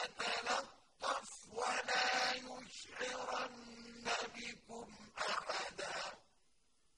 فَتَابَ